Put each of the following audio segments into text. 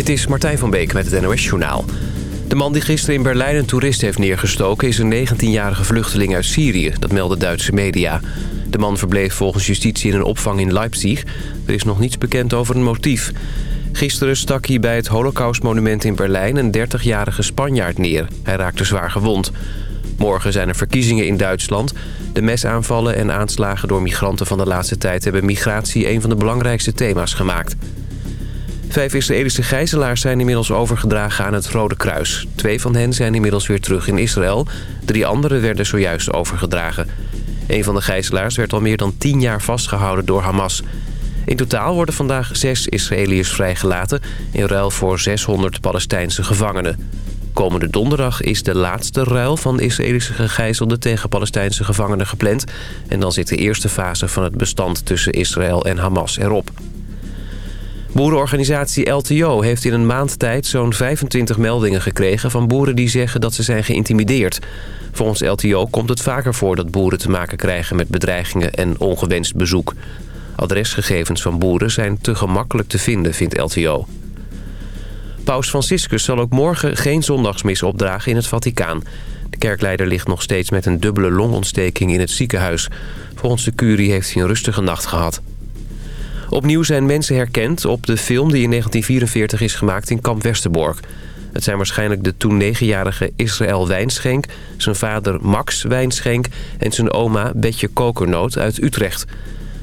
Dit is Martijn van Beek met het NOS Journaal. De man die gisteren in Berlijn een toerist heeft neergestoken... is een 19-jarige vluchteling uit Syrië, dat melden Duitse media. De man verbleef volgens justitie in een opvang in Leipzig. Er is nog niets bekend over een motief. Gisteren stak hij bij het Holocaustmonument in Berlijn... een 30-jarige Spanjaard neer. Hij raakte zwaar gewond. Morgen zijn er verkiezingen in Duitsland. De mesaanvallen en aanslagen door migranten van de laatste tijd... hebben migratie een van de belangrijkste thema's gemaakt. Vijf Israëlische gijzelaars zijn inmiddels overgedragen aan het Rode Kruis. Twee van hen zijn inmiddels weer terug in Israël. Drie anderen werden zojuist overgedragen. Een van de gijzelaars werd al meer dan tien jaar vastgehouden door Hamas. In totaal worden vandaag zes Israëliërs vrijgelaten... in ruil voor 600 Palestijnse gevangenen. Komende donderdag is de laatste ruil van Israëlische gegijzelden... tegen Palestijnse gevangenen gepland. En dan zit de eerste fase van het bestand tussen Israël en Hamas erop. Boerenorganisatie LTO heeft in een maand tijd zo'n 25 meldingen gekregen... van boeren die zeggen dat ze zijn geïntimideerd. Volgens LTO komt het vaker voor dat boeren te maken krijgen met bedreigingen en ongewenst bezoek. Adresgegevens van boeren zijn te gemakkelijk te vinden, vindt LTO. Paus Franciscus zal ook morgen geen zondagsmis opdragen in het Vaticaan. De kerkleider ligt nog steeds met een dubbele longontsteking in het ziekenhuis. Volgens de curie heeft hij een rustige nacht gehad. Opnieuw zijn mensen herkend op de film die in 1944 is gemaakt in kamp Westerbork. Het zijn waarschijnlijk de toen negenjarige Israël Wijnschenk... zijn vader Max Wijnschenk en zijn oma Betje Kokernoot uit Utrecht.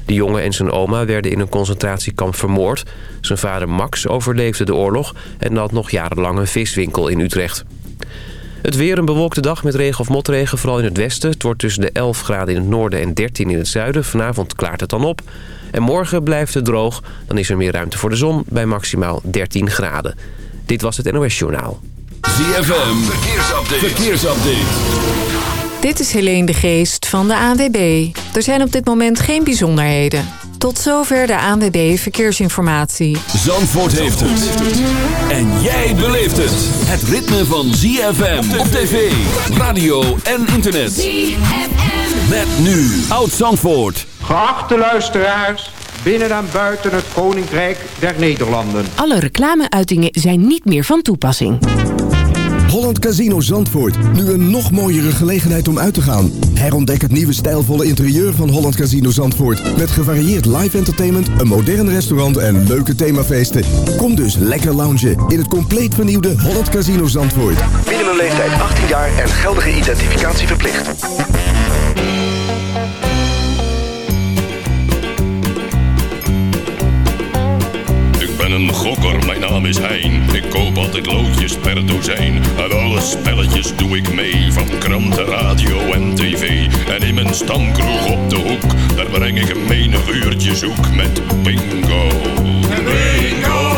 De jongen en zijn oma werden in een concentratiekamp vermoord. Zijn vader Max overleefde de oorlog en had nog jarenlang een viswinkel in Utrecht. Het weer een bewolkte dag met regen of motregen, vooral in het westen. Het wordt tussen de 11 graden in het noorden en 13 in het zuiden. Vanavond klaart het dan op. En morgen blijft het droog. Dan is er meer ruimte voor de zon bij maximaal 13 graden. Dit was het NOS Journaal. ZFM, verkeersupdate. verkeersupdate. Dit is Helene de Geest van de ANWB. Er zijn op dit moment geen bijzonderheden. Tot zover de ANWB Verkeersinformatie. Zandvoort heeft het. En jij beleeft het. Het ritme van ZFM op tv, radio en internet. ZFM. Met nu Oud Zandvoort. Geachte luisteraars, binnen en buiten het Koninkrijk der Nederlanden. Alle reclameuitingen zijn niet meer van toepassing. Holland Casino Zandvoort. Nu een nog mooiere gelegenheid om uit te gaan. Herontdek het nieuwe stijlvolle interieur van Holland Casino Zandvoort. Met gevarieerd live entertainment, een modern restaurant en leuke themafeesten. Kom dus lekker loungen in het compleet vernieuwde Holland Casino Zandvoort. Minimumleeftijd 18 jaar en geldige identificatie verplicht. Een gokker, mijn naam is Hein. Ik koop altijd loodjes per dozijn. Aan alle spelletjes doe ik mee, van kranten, radio en tv. En in mijn stamkroeg op de hoek, daar breng ik een menig uurtje zoek met. Bingo! Bingo!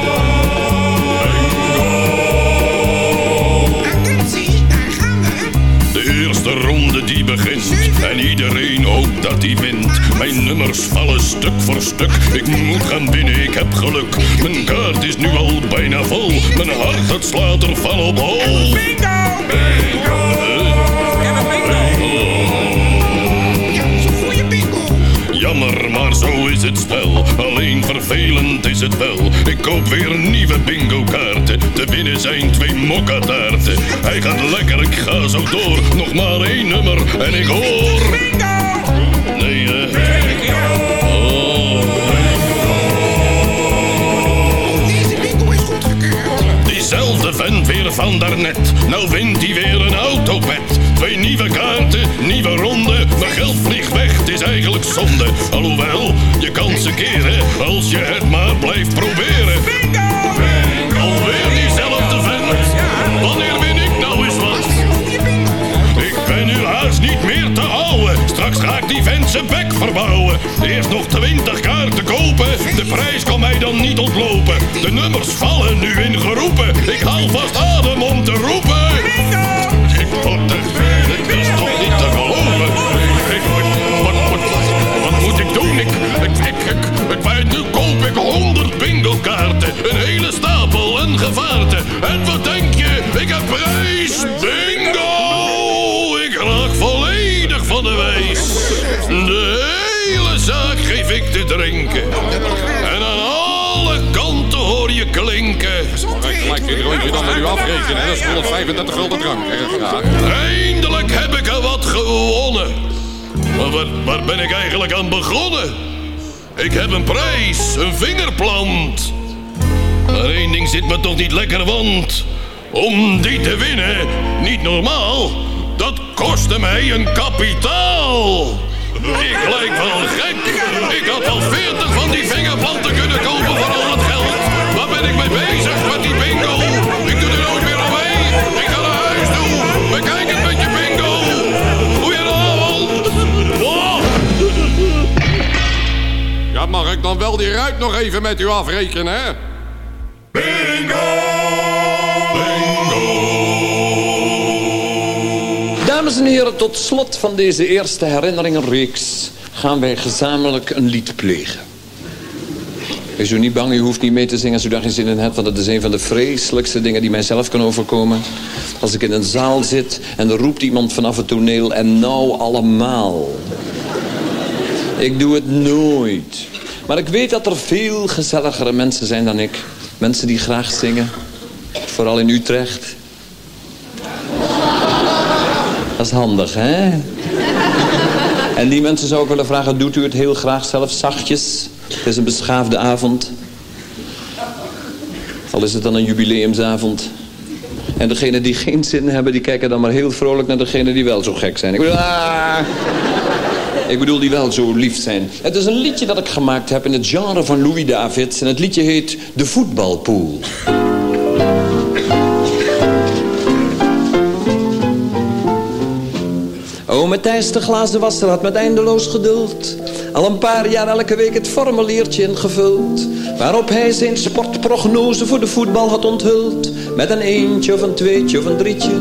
Die begint. En iedereen hoopt dat hij wint. Mijn nummers vallen stuk voor stuk. Ik moet gaan binnen, ik heb geluk. Mijn kaart is nu al bijna vol. Mijn hart het slaat er van op hol. Bingo! Bingo! Is het spel. Alleen vervelend is het wel. Ik koop weer nieuwe bingo kaarten. Te winnen zijn twee mokkataarten. Hij gaat lekker, ik ga zo door. Nog maar één nummer en ik hoor... Bingo! Nee, eh... Deze bingo. Diezelfde vent weer van daarnet. Nou wint hij weer een autopet. Twee nieuwe kaarten, nieuwe ronde. Mijn geld vliegt weg, het is eigenlijk zonde. Alhoewel, je kan ze keren. Als je het maar blijft proberen. Bingo! Alweer diezelfde vent. Wanneer ben ik nou eens wat? Ik ben nu haast niet meer te houden. Straks ga ik die vent zijn bek verbouwen. Eerst nog twintig kaarten kopen. De prijs kan mij dan niet ontlopen. De nummers vallen nu in geroepen. Ik haal vast adem om te roepen. Tot het is toch niet te geloven. Wat, moet ik doen? Ik, ik, ik, ik, ik nu koop ik honderd bingo-kaarten. Een hele stapel en gevaarten. En wat denk je? Ik heb prijs. Bingo! Ik raak volledig van de wijs. De hele zaak geef ik te drinken klinken. Mag ik gelijk dit rondje dan met u afrekenen? Dat is 135 gulden drank. Eindelijk heb ik er wat gewonnen. Maar waar, waar ben ik eigenlijk aan begonnen? Ik heb een prijs, een vingerplant. Maar één ding zit me toch niet lekker, want... om die te winnen, niet normaal... dat kostte mij een kapitaal. Ik lijk wel gek. Ik had wel veertig van die vingerplanten kunnen kopen voor al het ben ik mee bezig met die bingo? Ik doe er nooit meer aan mee. Ik ga naar huis toe. Bekijk het met je bingo. Goedenavond. Oh. Ja, mag ik dan wel die ruit nog even met u afrekenen, hè? Dames en heren, tot slot van deze eerste herinneringenreeks gaan wij gezamenlijk een lied plegen. Wees u niet bang, u hoeft niet mee te zingen als u daar geen zin in hebt... want het is een van de vreselijkste dingen die mijzelf kan overkomen. Als ik in een zaal zit en er roept iemand vanaf het toneel... en nou allemaal. Ik doe het nooit. Maar ik weet dat er veel gezelligere mensen zijn dan ik. Mensen die graag zingen. Vooral in Utrecht. Dat is handig, hè? En die mensen zou ik willen vragen, doet u het heel graag zelf zachtjes? Het is een beschaafde avond. Al is het dan een jubileumsavond. En degenen die geen zin hebben, die kijken dan maar heel vrolijk naar degenen die wel zo gek zijn. Ik bedoel, ah, ik bedoel die wel zo lief zijn. Het is een liedje dat ik gemaakt heb in het genre van Louis Davids. En het liedje heet De Voetbalpool. Ome Thijs de glazen wasser had met eindeloos geduld al een paar jaar elke week het formuliertje ingevuld waarop hij zijn sportprognose voor de voetbal had onthuld met een eentje of een tweetje of een drietje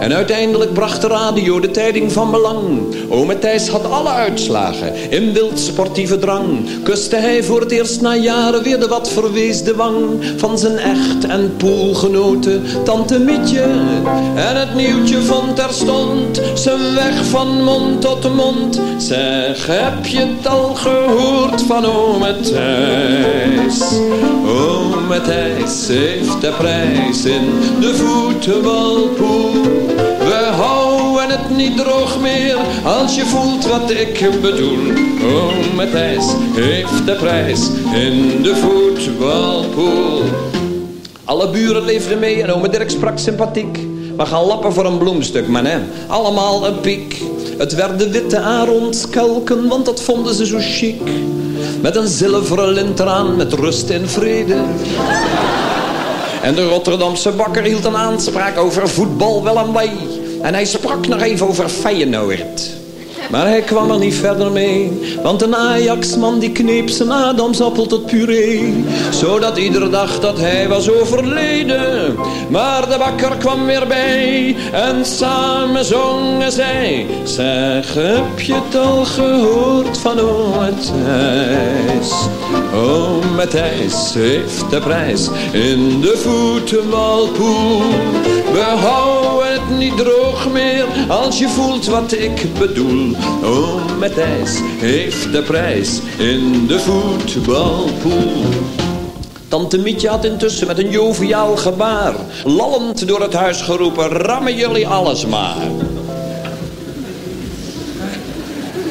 en uiteindelijk bracht de radio de tijding van belang. Ome Thijs had alle uitslagen. In wild sportieve drang kuste hij voor het eerst na jaren weer de wat verweesde wang van zijn echt en poolgenoten tante Mietje. En het nieuwtje vond terstond zijn weg van mond tot mond. Zeg heb je het al gehoord van ome Thijs ome Thijs heeft de prijs in de voetbalpool het niet droog meer als je voelt wat ik bedoel. Ome Thijs heeft de prijs in de voetbalpool. Alle buren leefden mee en ome Dirk sprak sympathiek. We gaan lappen voor een bloemstuk, man hè. Allemaal een piek. Het werden witte aronskelken, want dat vonden ze zo chic. Met een zilveren lint eraan, met rust en vrede. En de Rotterdamse bakker hield een aanspraak over voetbal wel aan bij. En hij sprak nog even over Feyenoord. Maar hij kwam er niet verder mee. Want een Ajaxman die kneep zijn Adamsappel tot puree. Zodat ieder dacht dat hij was overleden. Maar de bakker kwam weer bij. En samen zongen zij. Zeg, heb je het al gehoord van ome? Ome Thijs heeft de prijs in de voetbalpoel. We houden het niet droog meer als je voelt wat ik bedoel. Ome Thijs heeft de prijs in de voetbalpoel. Tante Mietje had intussen met een joviaal gebaar... lallend door het huis geroepen, rammen jullie alles maar.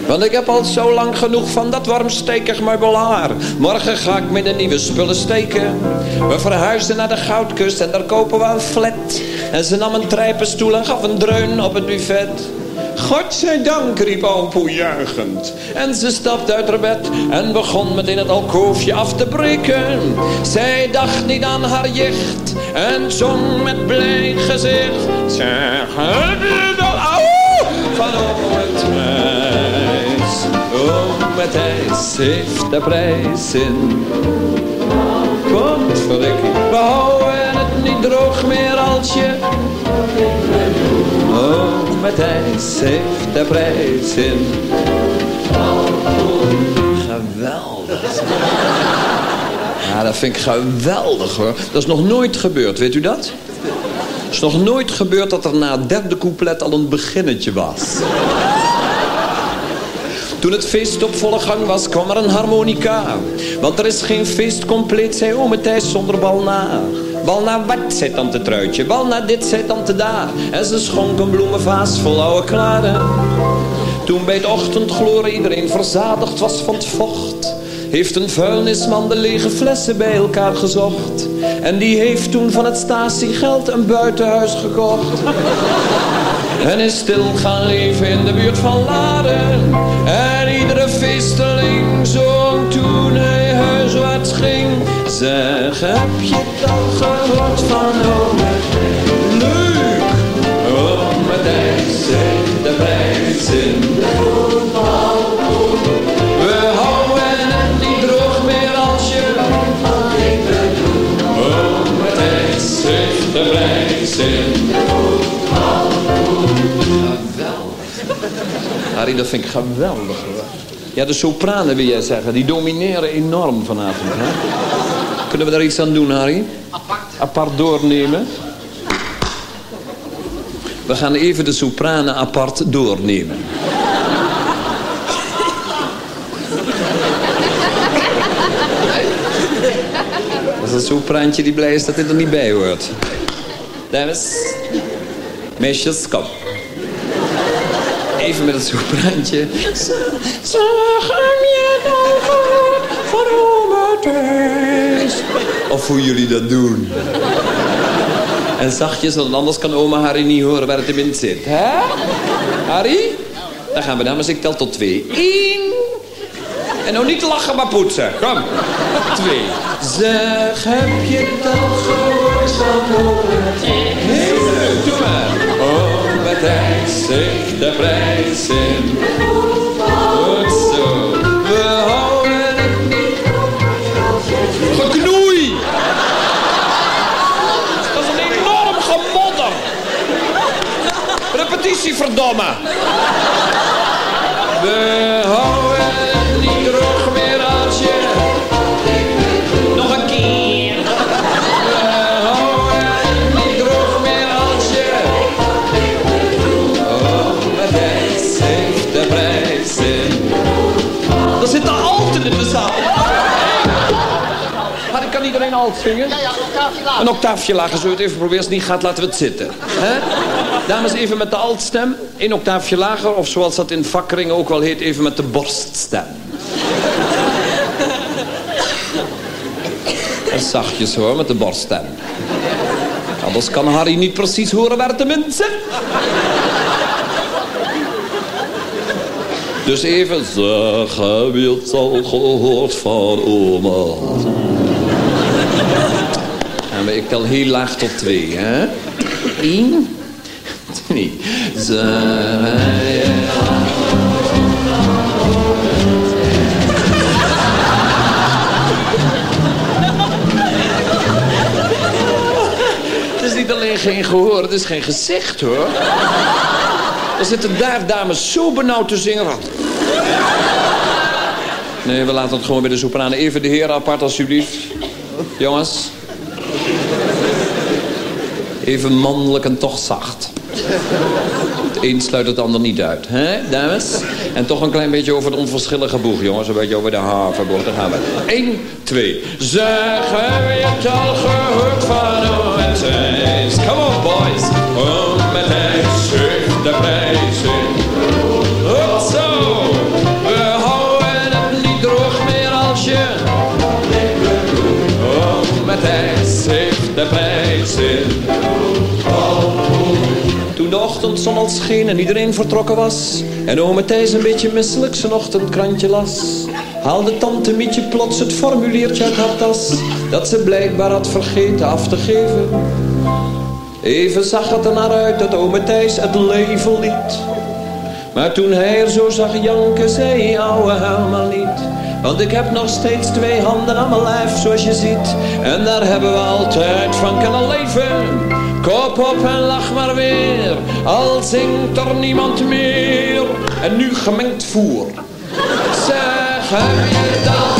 Want ik heb al zo lang genoeg van dat wormstekig meubelaar. Morgen ga ik met de nieuwe spullen steken. We verhuizen naar de Goudkust en daar kopen we een flat. En ze nam een trijpenstoel en gaf een dreun op het buffet. Godzijdank, riep Alpoe juichend. En ze stapte uit haar bed en begon meteen het alkoofje af te breken. Zij dacht niet aan haar jicht en zong met blij gezicht. Zeg, heb je dat au van ome Thijs? Ome Thijs heeft de prijs in. Wat verrekkie, we houden het niet droog meer als je... Ome Thijs heeft de prijs in. Geweldig. Ja, dat vind ik geweldig hoor. Dat is nog nooit gebeurd, weet u dat? Het is nog nooit gebeurd dat er na het derde couplet al een beginnetje was. Toen het feest op volle gang was, kwam er een harmonica. Want er is geen feest compleet, zei ome Thijs zonder bal na. Bal naar wat, zei tante Truitje, bal naar dit, zei tante daar. En ze schonk een bloemenvaas vol oude klaren. Toen bij het ochtendgloren iedereen verzadigd was van het vocht heeft een vuilnisman de lege flessen bij elkaar gezocht. En die heeft toen van het statiegeld een buitenhuis gekocht. En is stil gaan leven in de buurt van Laren. En iedere feesteling zong toen Zeg, heb je al gehoord van ome? Leuk! Ome Thijs zet de de voetbalpoel. We houden het niet droog meer als je wat ik bedoel. Ome zet de prijs in de voetbalpoel. Geweldig. Harry, dat vind ik geweldig. Ja, de sopranen wil jij zeggen, die domineren enorm vanavond. Hè? Kunnen we daar iets aan doen, Harry? Apart. Apart doornemen. We gaan even de sopranen apart doornemen. Dat is een sopraantje die blij is dat dit er niet bij hoort. Dames, meisjes, kom. Even met het sopraantje. Zeg hem je dan gehoord van oma Thijs? Of hoe jullie dat doen. En zachtjes, want anders kan oma Harry niet horen waar het in zit. Hè? Harry? Dan gaan we dames, ik tel tot twee. Eén. En nou niet lachen, maar poetsen. Kom. Twee. Zeg, heb je het al gehoord van oma Thijs? Heel leuk, doe maar. Thijs zegt de prijs in. Goed zo. We houden het niet. Geknoei! Dat is een enorm gemodder. Repetitie, verdomme. We houden het niet droog Zingen? Ja, ja, octaafje lager. Een octaafje lager, we het even proberen? Als het niet gaat, laten we het zitten. Dames, even met de altstem. Een octaafje lager, of zoals dat in vakkeringen ook wel heet, even met de borststem. En zachtjes hoor, met de borststem. Anders kan Harry niet precies horen waar het hem in zit. Dus even, zeg, heb je het al gehoord van oma? En ik tel heel laag tot twee, hè? Eén, twee. Het is niet alleen geen gehoor, het is geen gezicht, hoor. Er zitten daar dames zo benauwd te zingen. Nee, we laten het gewoon bij de sopranen. Even de heren apart, alsjeblieft. Jongens. Even mannelijk en toch zacht. Het een sluit het ander niet uit, hè, dames? En toch een klein beetje over het onverschillige boeg, jongens. Een beetje over de haverboog. Daar gaan we. Eén, twee. Zeg, heb je het al gehoord van? Come on, boys. Toen de ochtendzon al scheen en iedereen vertrokken was... en ome Thijs een beetje misselijk zijn ochtendkrantje las... haalde tante Mietje plots het formuliertje uit haar tas... dat ze blijkbaar had vergeten af te geven. Even zag het er naar uit dat ome Thijs het leven liet. Maar toen hij er zo zag janken, zei hij, ouwe huil maar niet... Want ik heb nog steeds twee handen aan mijn lijf, zoals je ziet. En daar hebben we altijd van kunnen leven. Kop op en lach maar weer, al zingt er niemand meer. En nu gemengd voer. Zeg, heb je het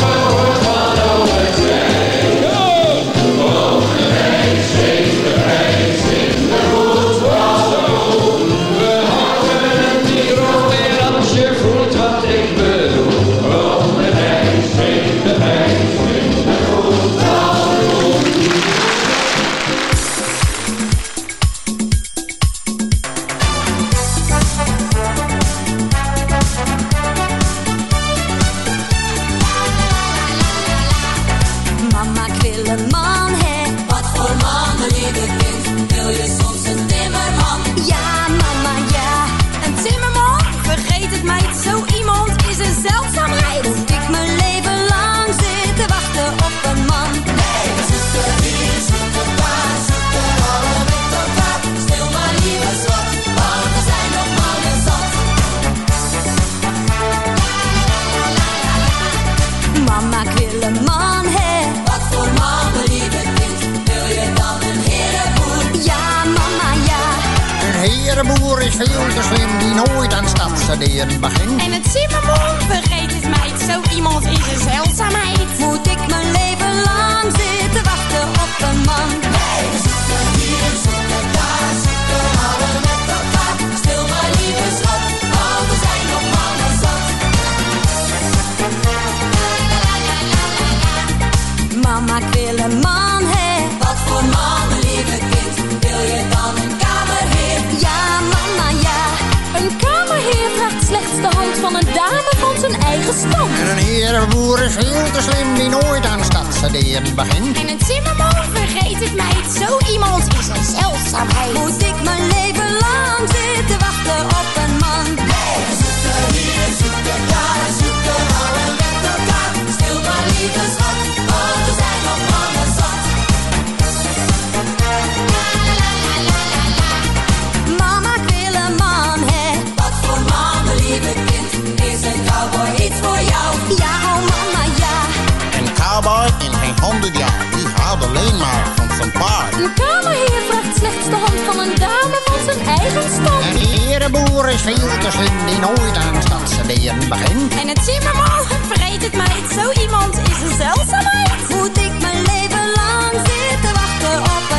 is veel te slim die nooit aan stadstuderen begint. En het timmerman, vergeet het meid, zo iemand is een zeldzaamheid. Moet ik mijn leven lang zitten wachten op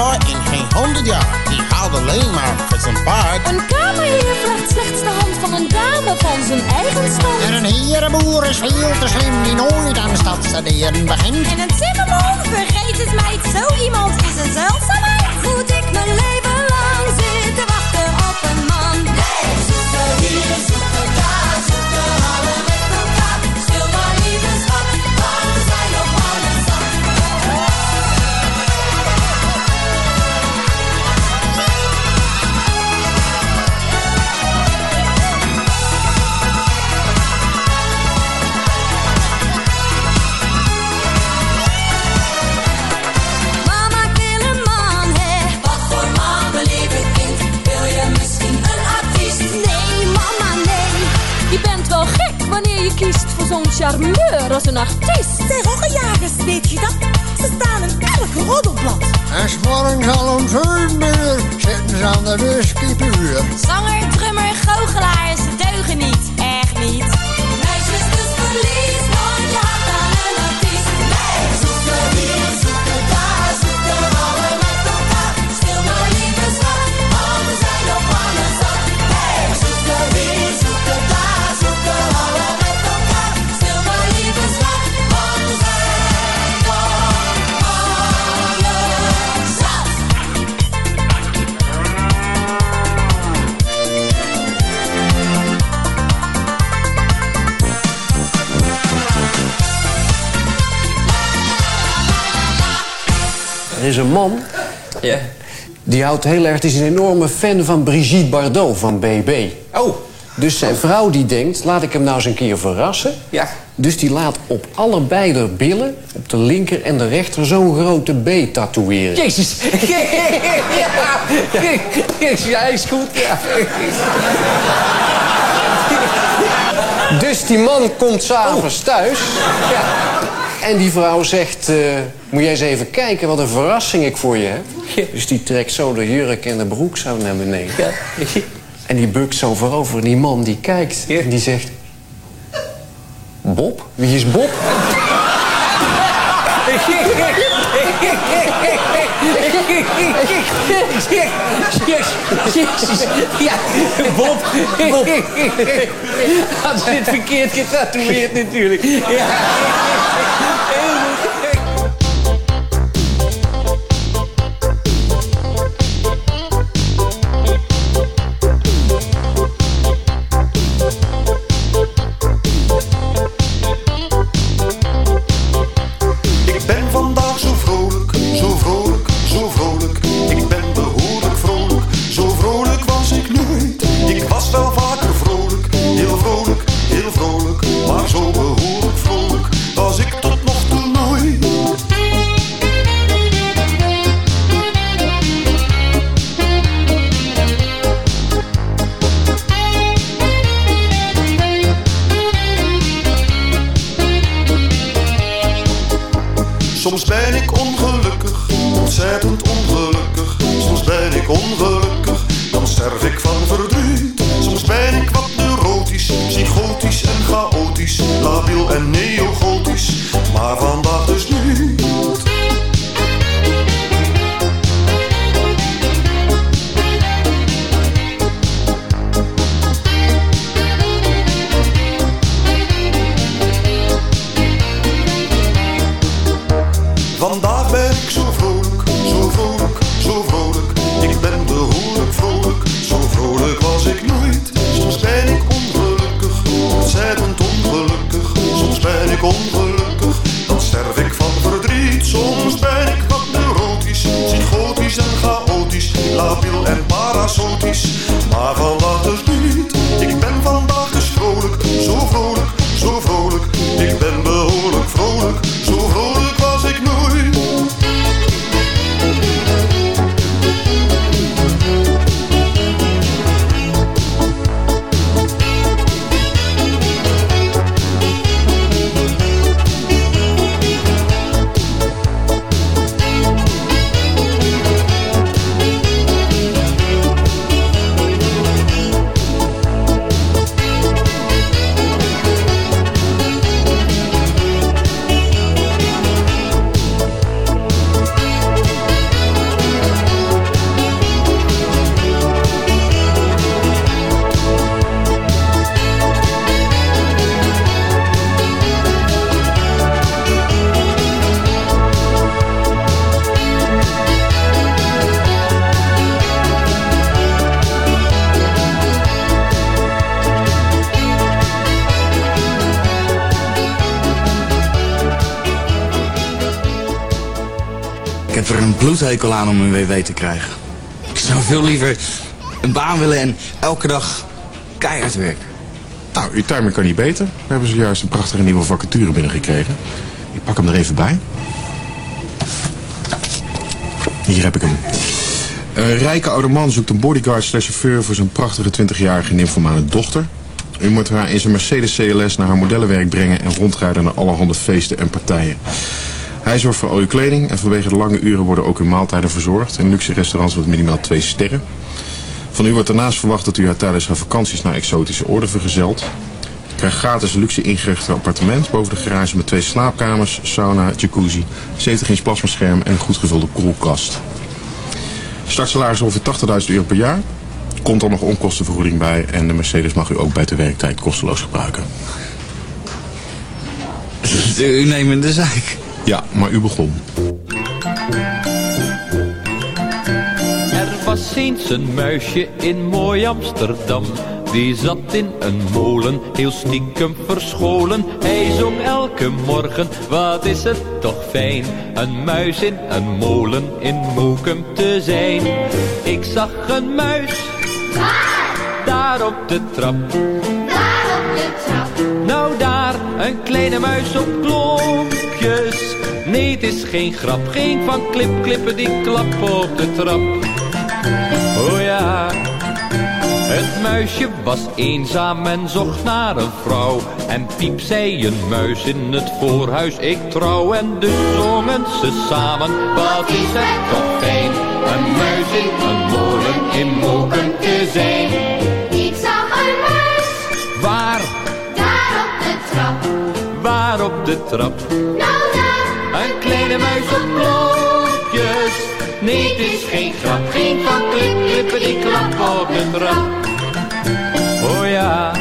In geen honderd jaar, die houdt alleen maar van zijn paard. Een kamerheer vraagt slechts de hand van een dame van zijn eigen stand. En een herenboer is veel te slim die nooit aan stadstuderen begint. En een timmerman, vergeet het meid, zo iemand is een zeldzaamheid. Moet ik mijn leven zo'n charmeur als een artiest. Zeg, jagers, weet je dat? Ze staan in elk roddelblad. En s'morgens al om zeven uur zitten ze aan de whiskypuur. Zanger, drummer, goochelaar, ze deugen niet. Echt niet. Er is een man. Ja. Die houdt heel erg. Het is een enorme fan van Brigitte Bardot van BB. Oh. Dus zijn vrouw die denkt, laat ik hem nou eens een keer verrassen. Ja. Dus die laat op allebei de billen, op de linker en de rechter, zo'n grote B tatoeëren. Jezus. ja. Jezus, ja, is goed. Ja. Dus die man komt s'avonds thuis. Ja. En die vrouw zegt, eh, moet jij eens even kijken wat een verrassing ik voor je heb. Dus die trekt zo de jurk en de broek zo naar beneden. En die bukt zo voorover. En die man die kijkt en die zegt... Bob? Wie is Bob? Jezus. Ja, Bob. Bob. Had ze verkeerd getatoeëerd natuurlijk. Ja. Bloedhekel aan om een WW te krijgen. Ik zou veel liever een baan willen en elke dag keihard werken. Nou, uw timing kan niet beter. We hebben zojuist een prachtige nieuwe vacature binnengekregen. Ik pak hem er even bij. Hier heb ik hem. Een rijke oude man zoekt een bodyguard slash chauffeur voor zijn prachtige 20-jarige nymphomane dochter. U moet haar in zijn Mercedes CLS naar haar modellenwerk brengen en rondrijden naar allerhande feesten en partijen. Hij zorgt voor al uw kleding en vanwege de lange uren worden ook uw maaltijden verzorgd. In luxe restaurants met minimaal twee sterren. Van u wordt daarnaast verwacht dat u haar tijdens haar vakanties naar exotische oorden vergezelt. U krijgt gratis luxe ingerichte appartement boven de garage met twee slaapkamers, sauna, jacuzzi, 70 inch plasmascherm en een goed gevulde koelkast. Startsalaris ongeveer 80.000 euro per jaar. Komt er nog onkostenvergoeding bij en de Mercedes mag u ook bij de werktijd kosteloos gebruiken. U neemt de zaak. Ja, maar u begon. Er was eens een muisje in mooi Amsterdam. Die zat in een molen, heel stiekem verscholen. Hij zong elke morgen, wat is het toch fijn. Een muis in een molen in Moekum te zijn. Ik zag een muis, daar op de trap. Daar op de trap. Nou daar, een kleine muis op Nee, het is geen grap, geen van klip, klippen die klappen op de trap. Oh ja, het muisje was eenzaam en zocht naar een vrouw. En piep zei een muis in het voorhuis, ik trouw. En dus zongen ze samen, wat is het toch fijn. Een muis in een molen in Moken te zijn. Waar op de trap? Nou Een kleine muis op klompjes. Nee, het is geen grap, geen van klip, klippen die klappen op de trap. Oh ja.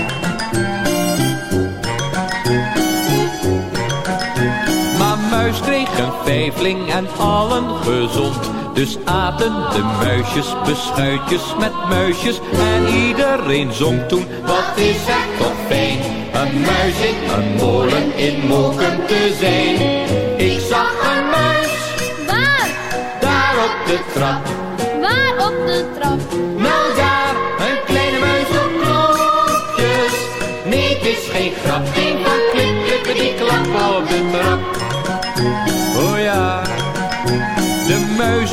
Maar muis kreeg een vijfling en allen gezond. Dus aten de muisjes beschuitjes met muisjes. En iedereen zong toen, wat is het toch fijn. Een muis in een molen in Moken te zijn. Ik zag een muis, waar, daar op de trap. waar op de trap. Nou daar, een kleine muis op knopjes. Nee, het is geen grap, geen van klippen die klappen op de trap.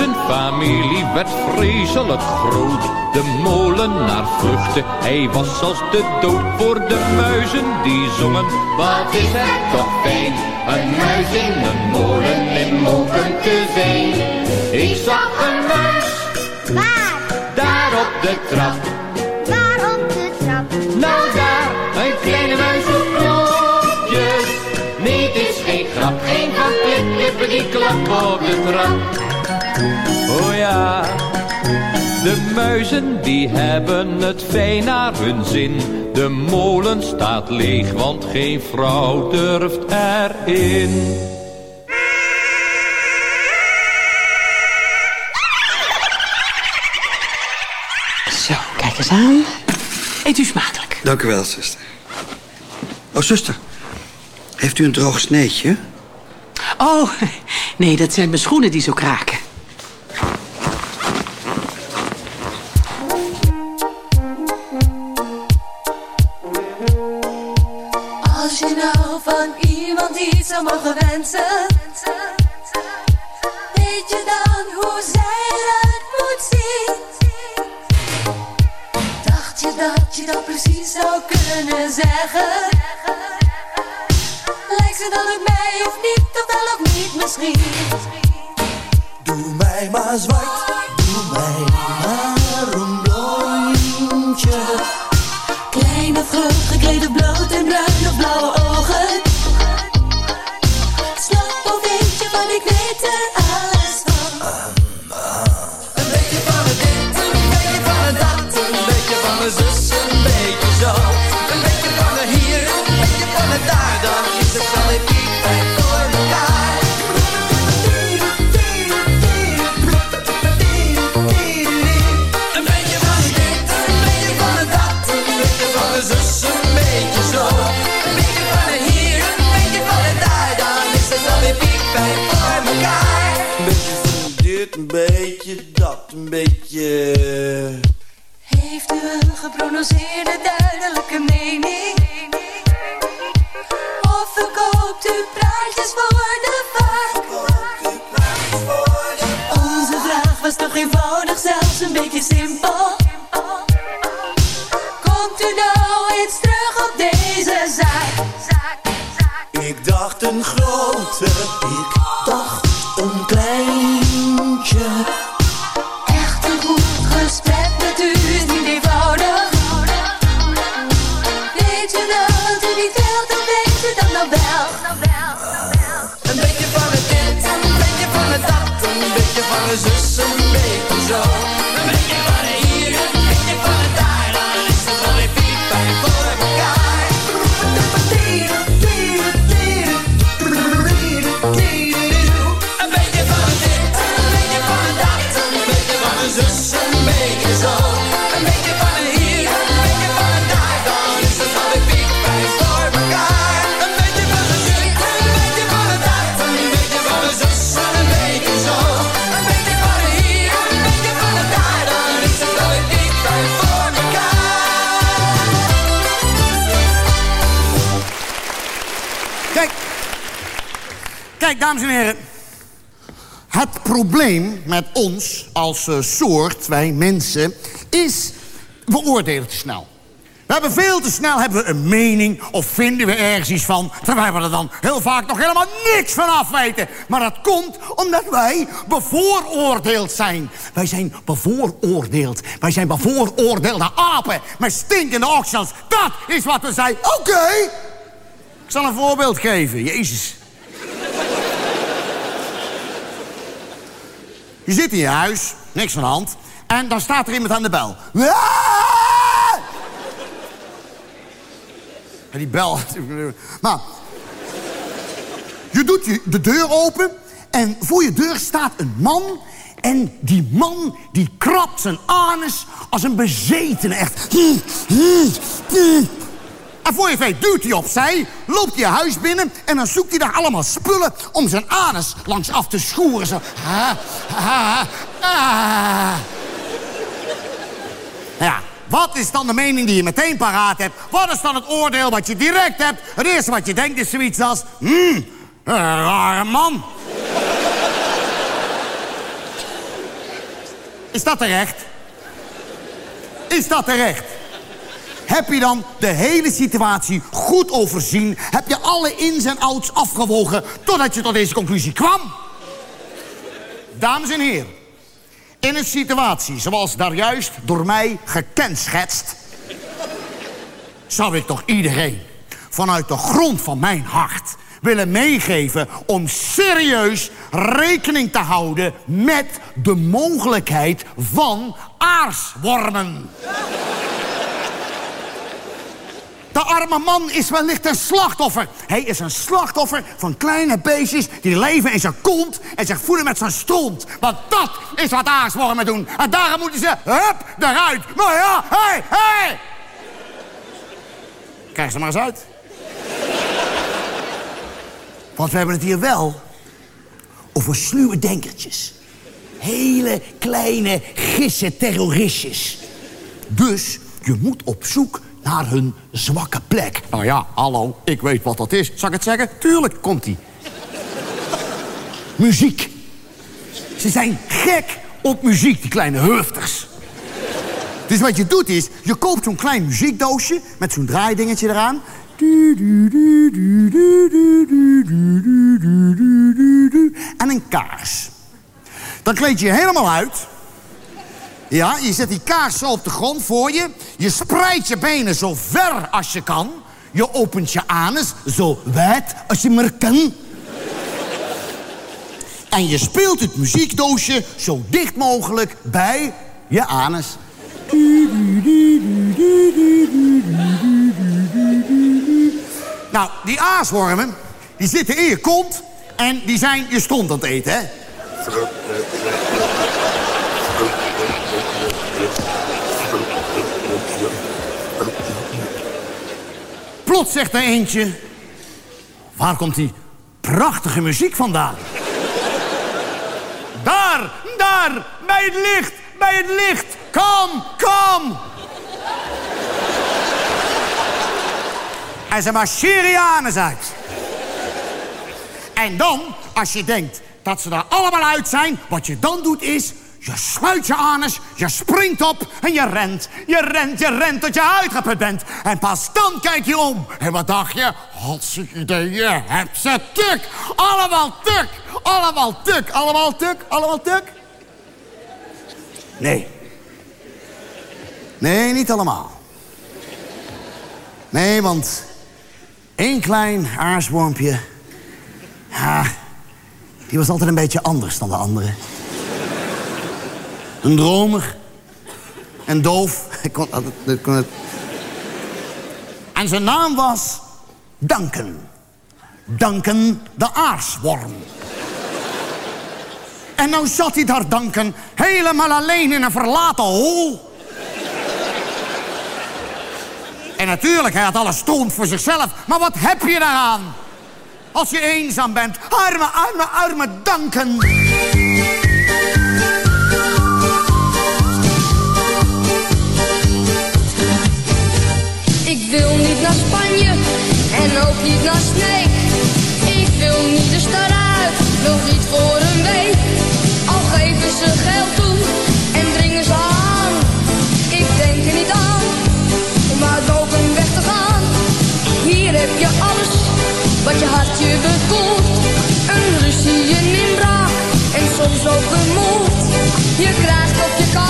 De muizenfamilie werd vreselijk groot. De molenaar vluchtte, hij was als de dood voor de muizen die zongen. Wat is het toch fijn, een muis in een molen in Moken te zijn. Ik zag een muis, Waar, daar op de trap. waar op de trap. Nou daar, een kleine muis op knopjes. Nee, het is geen grap, geen van klip, die klappen op de trap. Oh ja, de muizen die hebben het fijn naar hun zin. De molen staat leeg, want geen vrouw durft erin. Zo, kijk eens aan. Eet u smakelijk. Dank u wel, zuster. Oh, zuster. Heeft u een droog sneetje? Oh, nee, dat zijn mijn schoenen die zo kraken. Mogen wensen, weet je dan hoe zij eruit moet zien? Dacht je dat je dat precies zou kunnen zeggen? Lijkt ze dan op mij of niet, of wel of niet misschien? Doe mij maar zwart, doe mij maar een blondje. Klein of groot, gekleed of bloot en bruin of blauwe weet als eh, soort, wij mensen, is... we oordelen te snel. We hebben veel te snel hebben we een mening of vinden we ergens iets van... terwijl we er dan heel vaak nog helemaal niks van af weten. Maar dat komt omdat wij bevooroordeeld zijn. Wij zijn bevooroordeeld. Wij zijn bevooroordeelde apen met stinkende oksels. Dat is wat we zijn. Oké. Ik zal een voorbeeld geven. Jezus. Je zit in je huis, niks van de hand. En dan staat er iemand aan de bel. En die bel... Maar... Je doet de deur open en voor je deur staat een man... en die man die krabt zijn anus als een bezetene, echt. En voor je weet duwt hij opzij, loopt hij je huis binnen... en dan zoekt hij daar allemaal spullen om zijn anus langs af te schoeren. Zo. Ah, ah, ah. Nou ja, wat is dan de mening die je meteen paraat hebt? Wat is dan het oordeel wat je direct hebt? Het eerste wat je denkt is zoiets als... Hmm, een rare man. Is dat terecht? Is dat terecht? Heb je dan de hele situatie goed overzien? Heb je alle ins en outs afgewogen totdat je tot deze conclusie kwam? Dames en heren, in een situatie zoals daar juist door mij gekenschetst... zou ik toch iedereen vanuit de grond van mijn hart willen meegeven... om serieus rekening te houden met de mogelijkheid van aarswormen. De arme man is wellicht een slachtoffer. Hij is een slachtoffer van kleine beestjes die leven in zijn kont en zich voeden met zijn stront. Want dat is wat aarswormen doen. En daarom moeten ze, hup, eruit. Maar ja, hé, hey, hé. Hey. Ze maar eens uit. Want we hebben het hier wel over sluwe denkertjes. Hele kleine gisse terroristjes. Dus je moet op zoek naar hun zwakke plek. Nou ja, hallo, ik weet wat dat is. Zal ik het zeggen? Tuurlijk komt ie. muziek. Ze zijn gek op muziek, die kleine hurfters. Dus wat je doet is, je koopt zo'n klein muziekdoosje... met zo'n draaidingetje eraan. En een kaars. Dan kleed je helemaal uit... Ja, je zet die kaars zo op de grond voor je. Je spreidt je benen zo ver als je kan. Je opent je anus zo wijd als je maar kan. En je speelt het muziekdoosje zo dicht mogelijk bij je anus. Nou, die aaswormen, die zitten in je kont en die zijn je stront aan het eten, hè? Plots zegt er eentje... Waar komt die prachtige muziek vandaan? Daar Daar, daar, bij het licht, bij het licht. Kom, kom. En ze marcheren je anus uit. En dan, als je denkt dat ze er allemaal uit zijn... wat je dan doet is... je sluit je anus, je springt op en je rent. Je rent, je rent tot je uitgeput bent. En pas dan kijk je om. En wat dacht je? Hartstikke idee, je hebt ze tuk. Allemaal tuk. Allemaal tuk. Allemaal tuk. Allemaal tuk. Nee. Nee, niet allemaal. Nee, want één klein aarswormpje... Ja, die was altijd een beetje anders dan de anderen. Een dromer. En doof. Ik kon, dat kon het. En zijn naam was Duncan. Duncan de aarsworm. En nou zat hij daar, Duncan, helemaal alleen in een verlaten hol. En natuurlijk, hij had alles stroomd voor zichzelf. Maar wat heb je daaraan? Als je eenzaam bent. Arme, arme, arme Duncan. Wil niet naar Spanje en ook niet naar Sneek. Ik wil niet de stad uit, nog niet voor een week. Al geven ze geld toe en dringen ze aan. Ik denk er niet aan om uit Mokum weg te gaan. Hier heb je alles wat je hartje bekoelt. Een ruzie, een inbraak en soms ook een moord. Je krijgt op je kanus,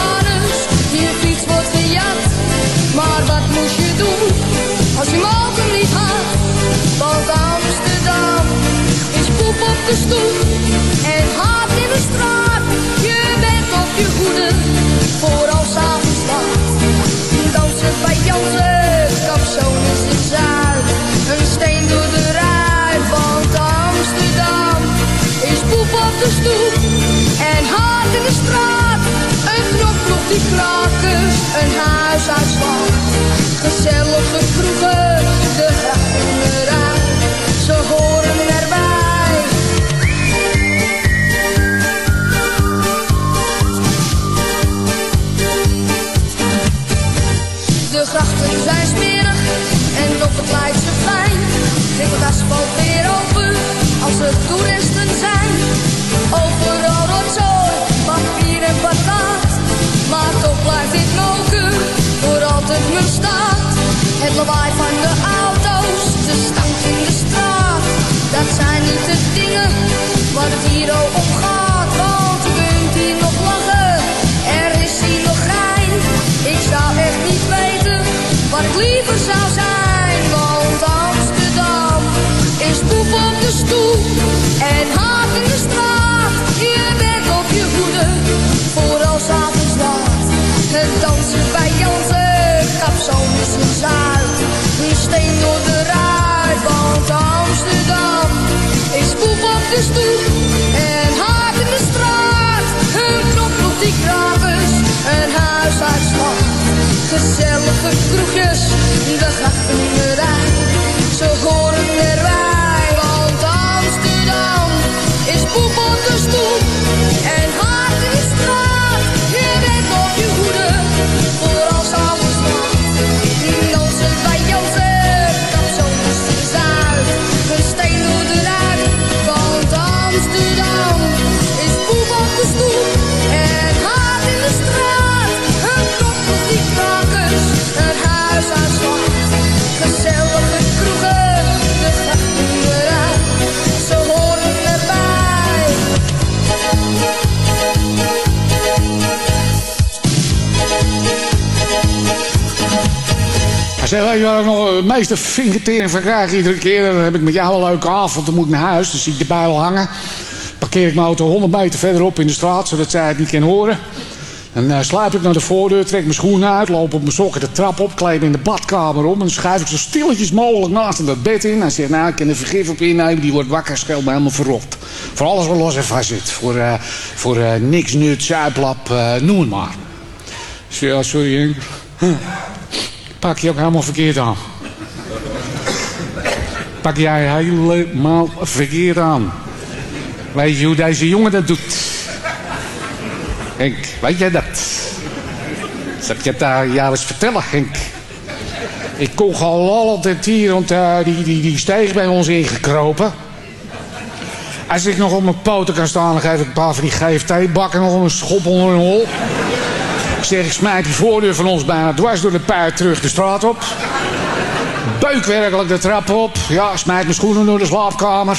als je Mokum niet had? Want Amsterdam is poep op de stoep en haat in de straat. Je bent op je hoede lawaai van de auto's, de stank in de straat, dat zijn niet de dingen waar het hier om Gezellige kroegjes, de grachtenrij. Ze het meeste vingertering van iedere keer? Dan heb ik met jou een leuke avond, dan moet ik naar huis. Dan zie ik de bijl hangen. Parkeer ik mijn auto 100 meter verderop in de straat, zodat zij het niet kan horen. Dan eh, sluip ik naar de voordeur, trek mijn schoenen uit, loop op mijn sokken de trap op, kleed in de badkamer om. En dan schuif ik zo stilletjes mogelijk naast dat bed in. Hij zegt, nou, ik kan er vergif op innemen, die wordt wakker, scheelt me helemaal verrot. Voor alles wat los en vast zit. Voor, eh, voor eh, niks, nut, zuiplap, noem het maar. Zeg, ja, sorry. Pak je ook helemaal verkeerd aan. Pak jij helemaal verkeerd aan. Weet je hoe deze jongen dat doet? Henk, weet jij dat? Zal je daar jou eens vertellen, Henk? Ik kon gewoon lallend en tierend eh, die, die, die steeg bij ons ingekropen. Als ik nog op mijn poten kan staan, dan geef ik een paar van die GFT-bakken nog een schop onder hun hol. Ik zeg, ik smijt die voordeur van ons bijna dwars door de pijp terug de straat op. Beuk werkelijk de trap op. Ja, smijt mijn schoenen door de slaapkamer.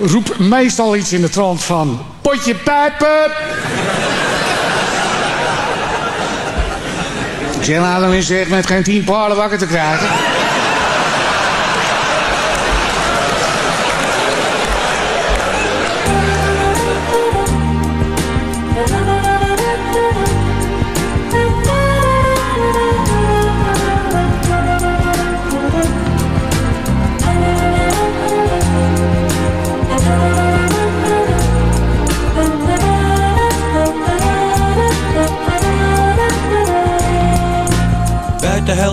Roep meestal iets in de trant van... Potje pijpen! Ik zeg, nou, met geen tien paarden wakker te krijgen.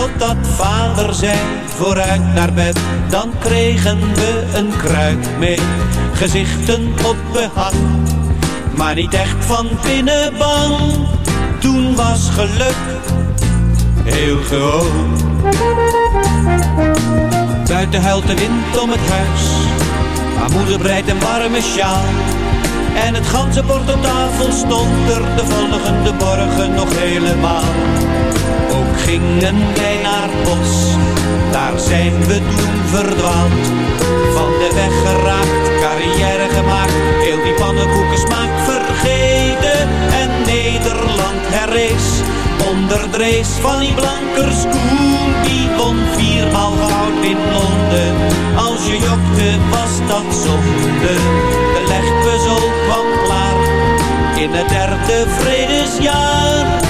Totdat vader zei, vooruit naar bed, dan kregen we een kruik mee. Gezichten op behang, maar niet echt van binnen bang. Toen was geluk heel gewoon. Buiten huilt de wind om het huis, maar moeder breidt een warme sjaal. En het ganzenbord op tafel stond er de volgende morgen nog helemaal. Gingen wij naar bos, daar zijn we toen verdwaald. Van de weg geraakt, carrière gemaakt, heel die pannenkoekensmaak vergeten. En Nederland herrees, onder de race van die blankers Koen. Die won viermaal goud in Londen, als je jokte was dat zonde. De legpuzzel kwam klaar, in het derde vredesjaar.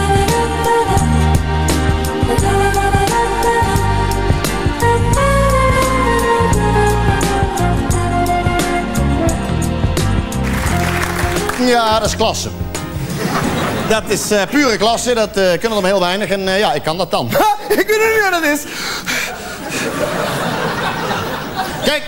Ja, dat is klasse. Dat is eh, pure klasse, dat eh, kunnen er heel weinig. En eh, ja, ik kan dat dan. ik weet niet wat dat is. Kijk,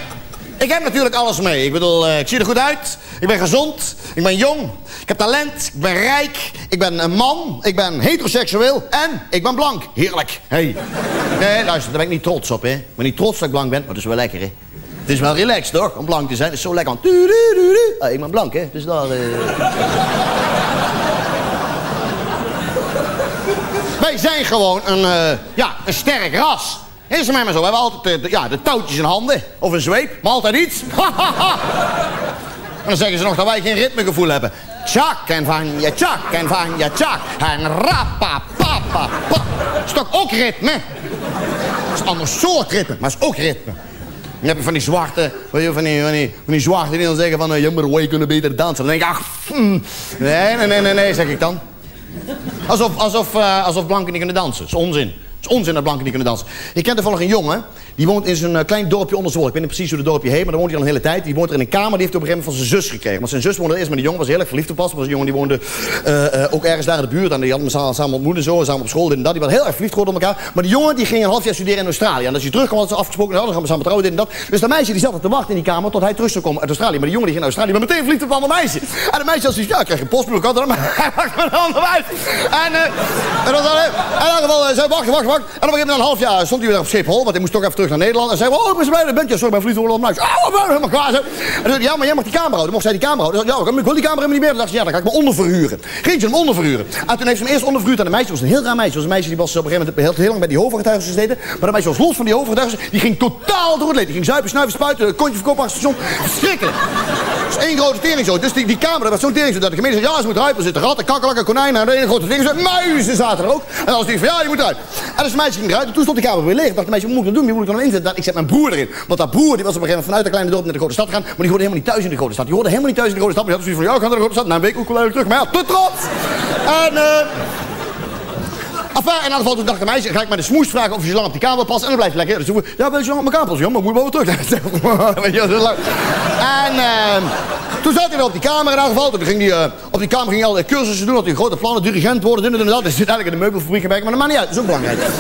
ik heb natuurlijk alles mee. Ik bedoel, ik zie er goed uit. Ik ben gezond. Ik ben jong. Ik heb talent. Ik ben rijk. Ik ben een man. Ik ben heteroseksueel. En ik ben blank. Heerlijk. Hey. Nee, luister, daar ben ik niet trots op, hè. Ik ben niet trots dat ik blank ben, maar dat is wel lekker, hè. Het is wel relaxed, toch? Om blank te zijn. Het is zo lekker. Ah, ik ben blank, hè. Dus daar... eh. Wij zijn gewoon een, eh, ja, een sterk ras. Is het me zo. We hebben altijd eh, de, ja, de touwtjes in handen. Of een zweep, maar altijd iets. en dan zeggen ze nog dat wij geen ritmegevoel hebben. Tjak en van je tjak en van je tjak. En rappa, papa, pa. Dat is toch ook ritme? Dat is een ander soort ritme, maar is ook ritme. Dan heb je van die zwarte, weet je, van die, van die, van die zwarte die dan zeggen van... eh, Ja, maar wij kunnen beter dansen. Dan denk ik, ach, hmm. nee, nee, nee, nee, nee, zeg ik dan. Alsof, alsof, eh, alsof blanken niet kunnen dansen. Dat is onzin. Het is onzin dat blanken niet kunnen dansen. Ik ken toevallig een jongen, die woont in zo'n eh, klein dorpje onder Zwolle. Ik weet niet precies hoe het dorpje heet, maar daar woont hij al een hele tijd. Die woont er in een kamer, die heeft hij op een gegeven moment van zijn zus gekregen. Want zijn zus woonde eerst met een jongen, was heel erg verliefd op pas. was een jongen die woonde eh, ook ergens daar in de buurt. En die hadden elkaar samen ontmoet en zo, samen op school, dit en dat. Die waren heel erg verliefd geworden op elkaar. Maar die jongen die ging een half jaar studeren in Australië. En als hij terugkwam, hadden ze afgesproken, nou, dan gaan we samen trouwen, dit en dat. Dus dat meisje die zat te wachten in die kamer tot hij terug zou komen uit Australië. Maar die jongen die ging naar Australië, maar meteen verliefd op een ander meisje. En de meisje had zoiets, ja, ik krijg een postbroek, had er maar hij maakt een meisje. En, eh, en dan hij, in elk geval, wacht, wacht, wacht. En op een gegeven moment, een half jaar, stond hij weer op Schiphol, want hij moest toch even naar Nederland. En zei, oh, ik ben blij dat je bent. Ja, sorry, mijn op een meisje. Oh, helemaal klaar. Zo. En ja, maar jij mag die kamer houden. Mocht zij die kamer houden. Ja, ik wil die kamer helemaal niet meer. Dan dacht ze, ja, dan ga ik me onderverhuren. Ging ze hem onderverhuren. En toen heeft ze hem eerst onderverhuurd aan een meisje. Dat was een heel raar meisje. Dat was een meisje die was op een gegeven moment heel, heel lang bij die hoofdgetuigen gezeten. Maar dat meisje was los van die hoofdgetuigen. Die ging totaal door het. Die ging zuipen, snuiven, spuiten, kontje verkopen achter het station. Dat is één grote tering zo. Dus die, die kamer, dat was zo'n zo. Dat de gemeente zei, ja, ze moet eruit. Er zitten ratten, kakkelakken, konijnen. En de ene grote tering zo. Muizen zaten er ook. En was die van, ja, je moet eruit. En dus het meisje ging eruit. En toen stond die kamer weer leeg. Dacht, meisje, wat moet ik dan doen? Moet ik inzetten? Ik zet mijn broer erin. Want dat broer, die was op een gegeven moment vanuit de kleine dorp naar de grote stad gegaan. Maar die hoorde helemaal niet thuis in de grote stad. Die hoorde helemaal niet thuis in de grote stad. Maar die had zoiets van, ja, ik ga naar de grote stad. Na een week ook wel terug. Maar ja, te trots. En, eh... Enfin, in elk geval, toen dacht de meisje, ga ik maar de smoes vragen of je zo lang op die kamer wil passen. En dan blijft lekker. Dus ja, wil je zo lang op mijn passen? Ja, maar ik moet wel terug. Je, zo lang. En uh, toen zat hij weer op die kamer in elk geval. Toen ging hij, uh, op die kamer ging hij al cursussen doen. Had hij grote plannen, dirigent worden, dit en dat. Hij zit eigenlijk in de meubelfabriek gewerkt, maar dat maakt niet uit. Dat is ook belangrijk.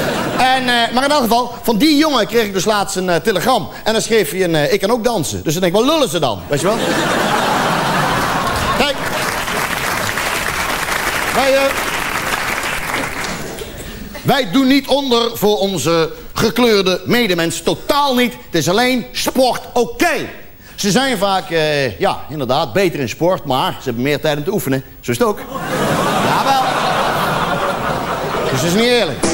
En, uh, maar in elk geval, van die jongen kreeg ik dus laatst een telegram. En dan schreef hij een, ik kan ook dansen. Dus dan denk ik, wat lullen ze dan? Weet je wel? Kijk. Wij... Wij doen niet onder voor onze gekleurde medemens. Totaal niet. Het is alleen sport oké. Ze zijn vaak, uh, ja, inderdaad, beter in sport, maar ze hebben meer tijd om te oefenen. Zo is het ook. Jawel. Dus dat is niet eerlijk.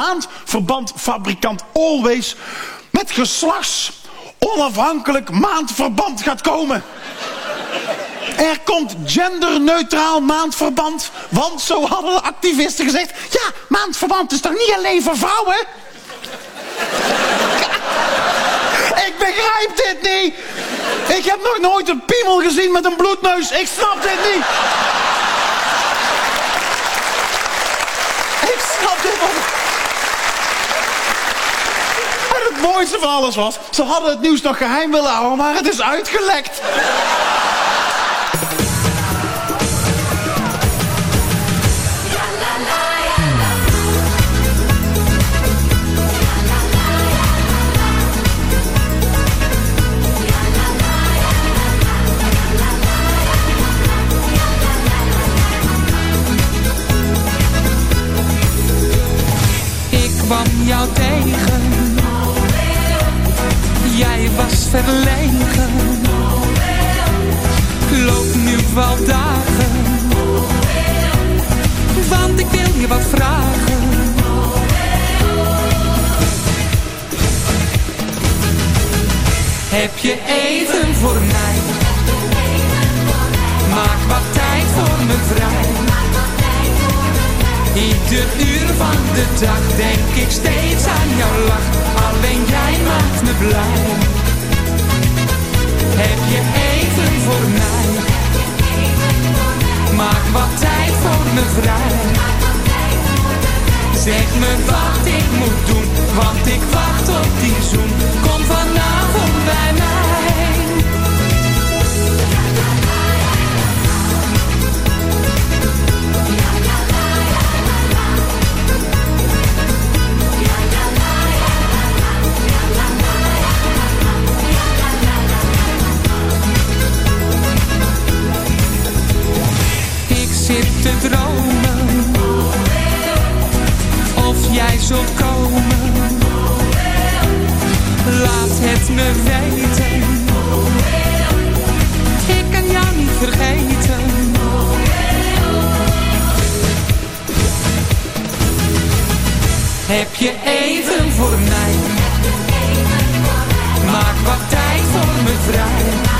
Dat maandverbandfabrikant Always met geslachts onafhankelijk maandverband gaat komen. Er komt genderneutraal maandverband. Want zo hadden de activisten gezegd... Ja, maandverband is toch niet alleen voor vrouwen? Ik begrijp dit niet. Ik heb nog nooit een piemel gezien met een bloedneus. Ik snap dit niet. Ik snap dit niet. En het mooiste van alles was... ze hadden het nieuws nog geheim willen houden... maar het is uitgelekt. Jij was verlegen. Loop nu wel dagen. Want ik wil je wat vragen. Heb je even voor mij? Maak wat tijd voor me vrij. Ieder uur van de dag denk ik steeds aan jouw lach. Alleen jij maakt me blij. Heb je even voor mij? Maak wat tijd voor me vrij. Zeg me wat ik moet doen, want ik wacht op die zoen. Kom vanavond bij mij. Zit te dromen. Of jij zult komen. Laat het me weten. Ik kan jou niet vergeten. Heb je even voor mij? Maak wat tijd voor me vrij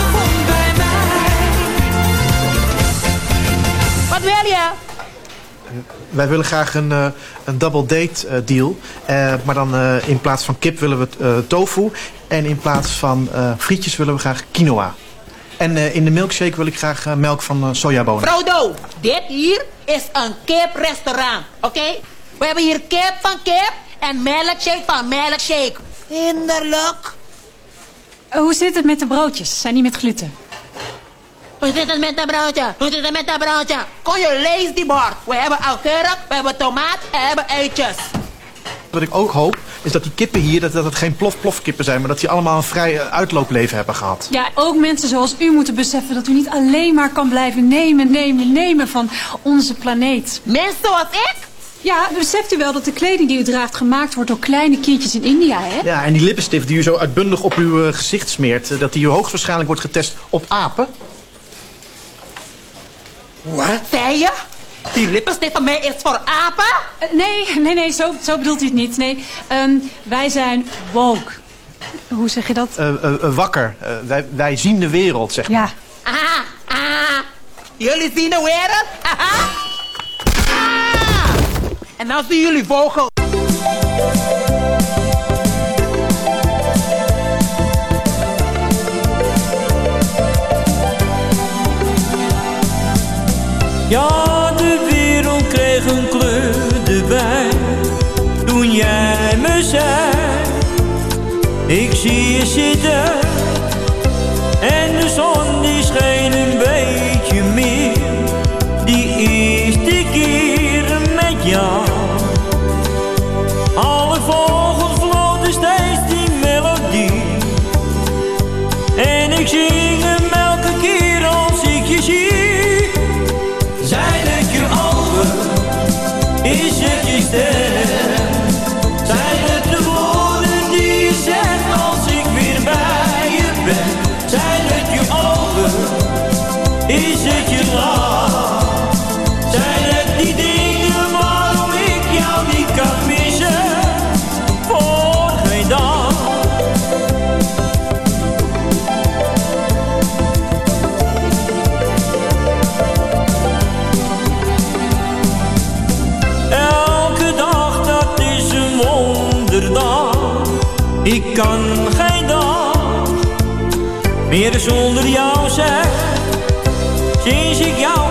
Wij willen graag een, eh, een double date eh, deal. Eh, maar dan eh, in plaats van kip willen we eh, tofu. En in plaats van eh, frietjes willen we graag quinoa. En eh, in de milkshake wil ik graag melk van eh, sojabonen. Frodo, dit hier is een kiprestaurant, oké? We hebben hier kip van kip en milkshake van milkshake. Hinderlijk. Hoe zit het met de broodjes? Zijn die met gluten? Hoe zit het met dat broodje? Hoe zit het met dat broodje? Kon je lees die bord? We hebben augurk, we hebben tomaat en we hebben eitjes. Wat ik ook hoop, is dat die kippen hier, dat, dat het geen plof-plof kippen zijn... maar dat die allemaal een vrij eh, uitloopleven hebben gehad. Ja, ook mensen zoals u moeten beseffen dat u niet alleen maar kan blijven nemen, nemen, nemen van onze planeet. Mensen zoals ik? Ja, beseft u wel dat de kleding die u draagt gemaakt wordt door kleine kindjes in India, hè? Ja, en die lippenstift die u zo uitbundig op uw eh, gezicht smeert... eh, dat die hoogstwaarschijnlijk wordt getest op apen. Wat zei je? Die lippenstift van mij is voor apen? Eh, nee, nee, nee, zo, zo bedoelt u het niet. Nee, ehm, wij zijn woke. Hoe zeg je dat? Eh, eh, wakker. Eh, wij, wij zien de wereld, zeg maar. Ja. Ah, ah. Jullie zien de wereld? Aha. Ah. En nou zien jullie vogel. Ja, de wereld kreeg een kleur erbij Toen jij me zei Ik zie je zitten. En de zon die scheen een beetje meer. Die eerste keer met jou meer zonder jou zijn. Sinds ik jou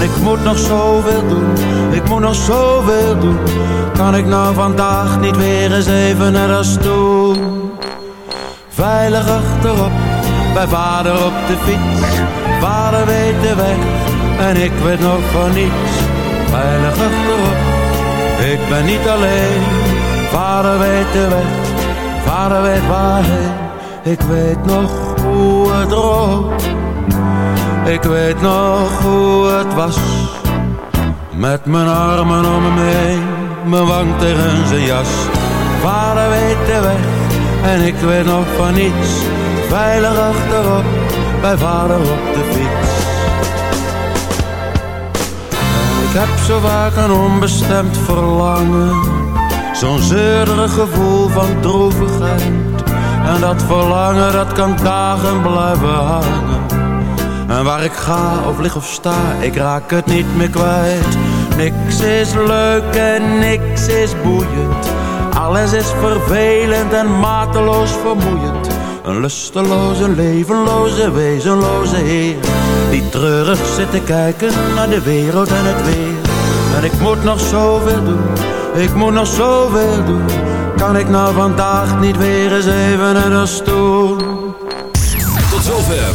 Ik moet nog zoveel doen, ik moet nog zoveel doen. Kan ik nou vandaag niet weer eens even naar als toe? Veilig achterop, bij vader op de fiets. Vader weet de weg en ik weet nog van niets. Veilig achterop, ik ben niet alleen. Vader weet de weg, vader weet waarheen. Ik weet nog hoe het rook Ik weet nog hoe het was. Met mijn armen om hem heen Mijn wang tegen zijn jas. Vader weet de weg en ik weet nog van niets. Veilig achterop, bij vader op de fiets. Ik heb zo vaak een onbestemd verlangen. Zo'n zeurderig gevoel van droevigheid. En dat verlangen dat kan dagen blijven hangen. En waar ik ga of lig of sta, ik raak het niet meer kwijt. Niks is leuk en niks is boeiend. Alles is vervelend en mateloos vermoeiend. Een lusteloze, levenloze, wezenloze heer. Die treurig zit te kijken naar de wereld en het weer. En ik moet nog zoveel doen, ik moet nog zoveel doen. Kan ik nou vandaag niet weer eens even naar de stoel?